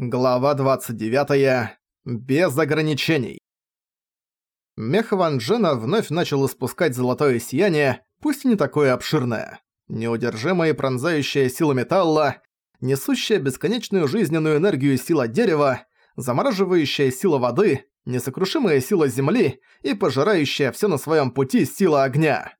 Глава 29. Без ограничений. Мех Ван Джена вновь начал испускать золотое сияние, пусть и не такое обширное. Неудержимая и пронзающая сила металла, несущая бесконечную жизненную энергию сила дерева, замораживающая сила воды, несокрушимая сила земли и пожирающая все на своем пути сила огня.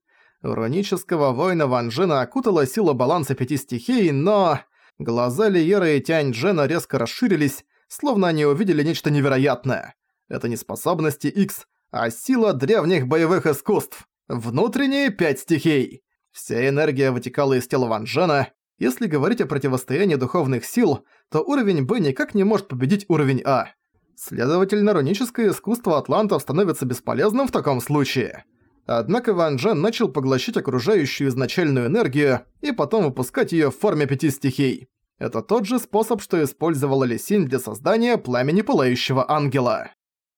Уранического воина Ван Джена окутала сила баланса пяти стихий, но... Глаза Лиера и Тянь Джена резко расширились, словно они увидели нечто невероятное. Это не способности X, а сила древних боевых искусств. Внутренние пять стихий. Вся энергия вытекала из тела Ван Джена. Если говорить о противостоянии духовных сил, то уровень Б никак не может победить уровень А. Следовательно, руническое искусство атлантов становится бесполезным в таком случае. Однако Ван Джен начал поглощать окружающую изначальную энергию и потом выпускать её в форме пяти стихий. Это тот же способ, что использовала Лисинь для создания пламени пылающего ангела.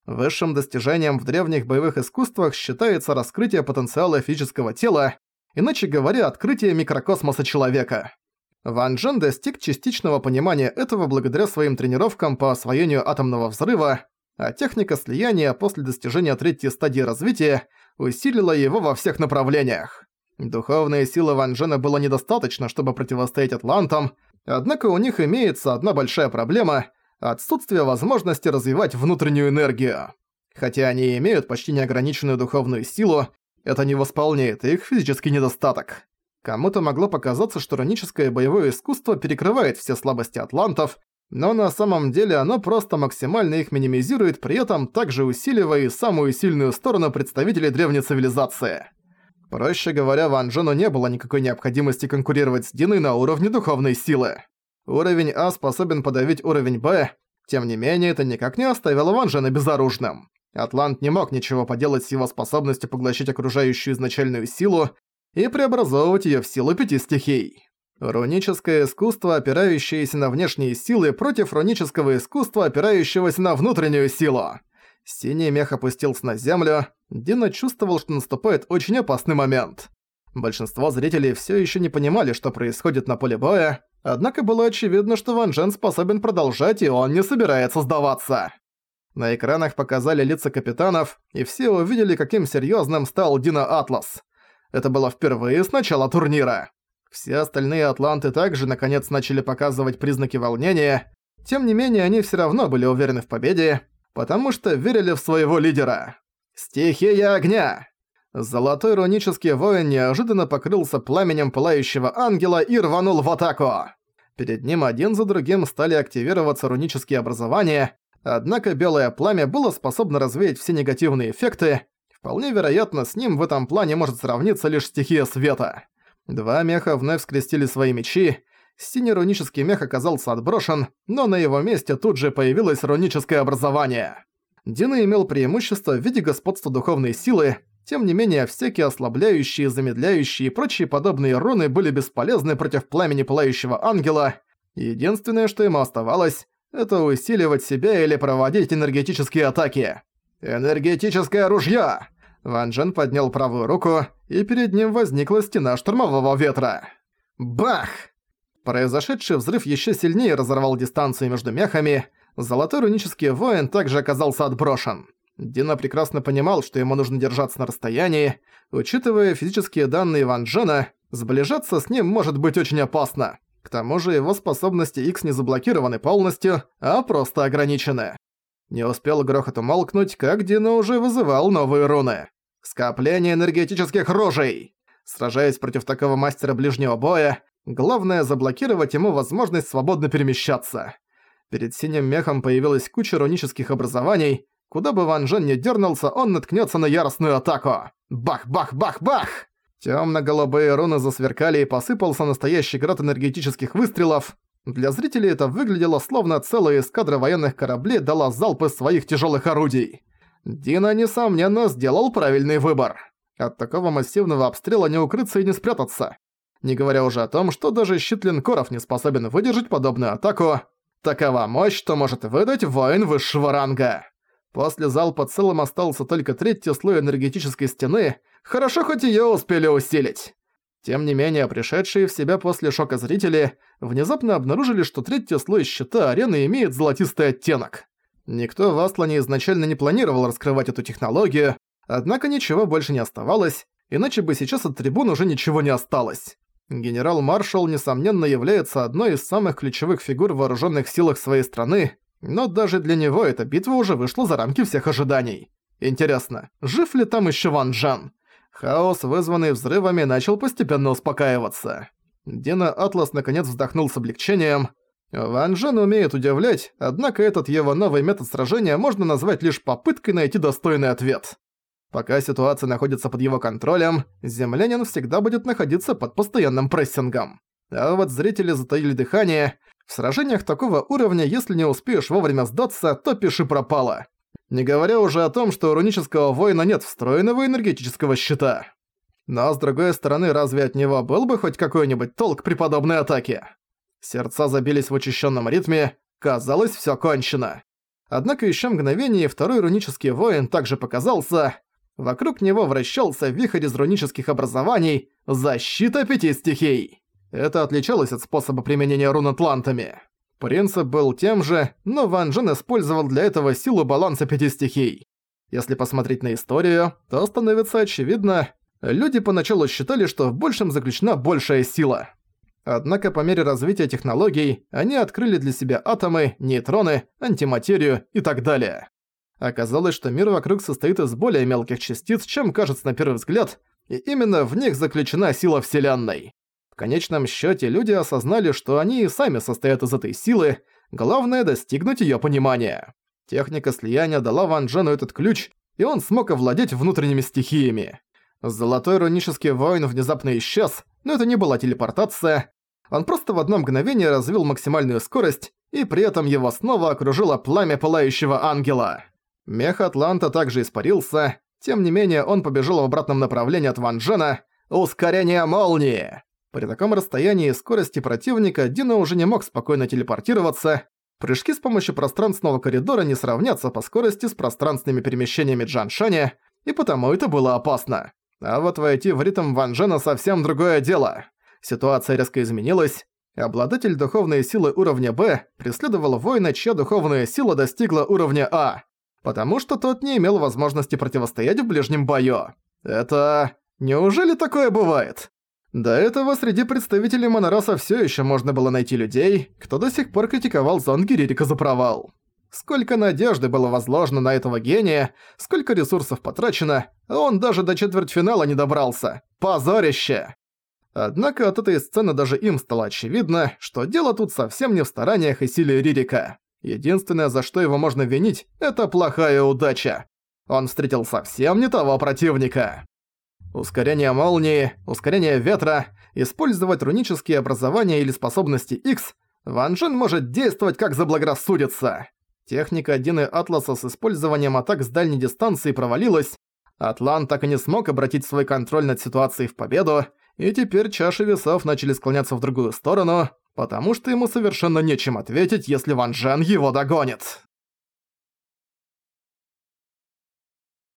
Высшим достижением в древних боевых искусствах считается раскрытие потенциала физического тела, иначе говоря, открытие микрокосмоса человека. Ван Джен достиг частичного понимания этого благодаря своим тренировкам по освоению атомного взрыва, а техника слияния после достижения третьей стадии развития усилила его во всех направлениях. Духовной силы Ван Джена было недостаточно, чтобы противостоять Атлантам, однако у них имеется одна большая проблема – отсутствие возможности развивать внутреннюю энергию. Хотя они имеют почти неограниченную духовную силу, это не восполняет их физический недостаток. Кому-то могло показаться, что раническое боевое искусство перекрывает все слабости атлантов, но на самом деле оно просто максимально их минимизирует, при этом также усиливая и самую сильную сторону представителей древней цивилизации. Проще говоря, Ван Джену не было никакой необходимости конкурировать с Диной на уровне духовной силы. Уровень А способен подавить уровень Б, тем не менее это никак не оставило Ван Джена безоружным. Атлант не мог ничего поделать с его способностью поглощать окружающую изначальную силу и преобразовывать её в силу пяти стихий. Руническое искусство, опирающееся на внешние силы, против рунического искусства, опирающегося на внутреннюю силу. Синий мех опустился на землю. Дина чувствовал, что наступает очень опасный момент. Большинство зрителей всё ещё не понимали, что происходит на поле боя, однако было очевидно, что Ван Джен способен продолжать, и он не собирается сдаваться. На экранах показали лица капитанов, и все увидели, каким серьёзным стал Дина Атлас. Это было впервые с начала турнира. Все остальные атланты также наконец начали показывать признаки волнения, тем не менее они все равно были уверены в победе, потому что верили в своего лидера. Стихия огня! Золотой рунический воин неожиданно покрылся пламенем пылающего ангела и рванул в атаку. Перед ним один за другим стали активироваться рунические образования, однако белое пламя было способно развеять все негативные эффекты, вполне вероятно, с ним в этом плане может сравниться лишь стихия света. Два меха вновь скрестили свои мечи. Синий рунический мех оказался отброшен, но на его месте тут же появилось руническое образование. Дина имел преимущество в виде господства духовной силы, тем не менее всякие ослабляющие, замедляющие и прочие подобные руны были бесполезны против пламени пылающего ангела. Единственное, что ему оставалось, это усиливать себя или проводить энергетические атаки. «Энергетическое ружье!» Ван Джен поднял правую руку, и перед ним возникла стена штурмового ветра. Бах! Произошедший взрыв еще сильнее разорвал дистанцию между мехами. Золотой рунический воин также оказался отброшен. Дина прекрасно понимал, что ему нужно держаться на расстоянии. Учитывая физические данные Ван Джена, сближаться с ним может быть очень опасно. К тому же его способности X не заблокированы полностью, а просто ограничены. Не успел грохот умолкнуть, как Дина уже вызывал новые руны. Скопление энергетических ружей! Сражаясь против такого мастера ближнего боя, главное заблокировать ему возможность свободно перемещаться. Перед синим мехом появилась куча рунических образований. Куда бы Ван Джен не дернулся, он наткнется на яростную атаку. Бах-бах-бах-бах! Тёмно-голубые руны засверкали и посыпался настоящий град энергетических выстрелов. Для зрителей это выглядело словно целая эскадра военных кораблей дала залпы своих тяжелых орудий. Дина, несомненно, сделал правильный выбор. От такого массивного обстрела не укрыться и не спрятаться. Не говоря уже о том, что даже щит линкоров не способен выдержать подобную атаку. Такова мощь, что может выдать воин высшего ранга. После залпа целым остался только третий слой энергетической стены, хорошо хоть её успели усилить. Тем не менее, пришедшие в себя после шока зрители внезапно обнаружили, что третий слой щита арены имеет золотистый оттенок. Никто в Аслане изначально не планировал раскрывать эту технологию, однако ничего больше не оставалось, иначе бы сейчас от трибун уже ничего не осталось. Генерал-маршал, несомненно, является одной из самых ключевых фигур в вооруженных силах своей страны, но даже для него эта битва уже вышла за рамки всех ожиданий. Интересно, жив ли там еще Ван Джан? Хаос, вызванный взрывами, начал постепенно успокаиваться. Дина Атлас наконец вздохнул с облегчением. Ван Джен умеет удивлять, однако этот его новый метод сражения можно назвать лишь попыткой найти достойный ответ. Пока ситуация находится под его контролем, землянин всегда будет находиться под постоянным прессингом. А вот зрители затаили дыхание. В сражениях такого уровня, если не успеешь вовремя сдаться, то пиши пропало. Не говоря уже о том, что у рунического воина нет встроенного энергетического щита. Но с другой стороны, разве от него был бы хоть какой-нибудь толк при подобной атаке? Сердца забились в учащенном ритме, казалось, все кончено. Однако еще мгновение второй рунический воин также показался. Вокруг него вращался вихрь из рунических образований «Защита пяти стихий». Это отличалось от способа применения рун атлантами. Принцип был тем же, но Ван Джен использовал для этого силу баланса пяти стихий. Если посмотреть на историю, то становится очевидно, люди поначалу считали, что в большем заключена большая сила. Однако по мере развития технологий, они открыли для себя атомы, нейтроны, антиматерию и так далее. Оказалось, что мир вокруг состоит из более мелких частиц, чем кажется на первый взгляд, и именно в них заключена сила Вселенной конечном счете люди осознали, что они и сами состоят из этой силы, главное достигнуть ее понимания. Техника слияния дала Ван Джену этот ключ, и он смог овладеть внутренними стихиями. Золотой рунический воин внезапно исчез, но это не была телепортация. Он просто в одно мгновение развил максимальную скорость, и при этом его снова окружило пламя пылающего ангела. Мех Атланта также испарился, тем не менее он побежал в обратном направлении от Ван Джена. «Ускорение молнии!» При таком расстоянии и скорости противника Дина уже не мог спокойно телепортироваться. Прыжки с помощью пространственного коридора не сравнятся по скорости с пространственными перемещениями Джаншаня, и потому это было опасно. А вот войти в ритм Ван Джена совсем другое дело. Ситуация резко изменилась. Обладатель духовной силы уровня Б преследовал воина, чья духовная сила достигла уровня А, потому что тот не имел возможности противостоять в ближнем бою. Это... Неужели такое бывает? До этого среди представителей Монораса все еще можно было найти людей, кто до сих пор критиковал зон Гиририка за провал. Сколько надежды было возложено на этого гения, сколько ресурсов потрачено, а он даже до четвертьфинала не добрался. Позорище! Однако от этой сцены даже им стало очевидно, что дело тут совсем не в стараниях и силе Ририка. Единственное, за что его можно винить, это плохая удача. Он встретил совсем не того противника. Ускорение молнии, ускорение ветра, использовать рунические образования или способности X, Ван Джен может действовать как заблагорассудится. Техника Дины Атласа с использованием атак с дальней дистанции провалилась, Атлан так и не смог обратить свой контроль над ситуацией в победу, и теперь чаши весов начали склоняться в другую сторону, потому что ему совершенно нечем ответить, если Ван Джен его догонит.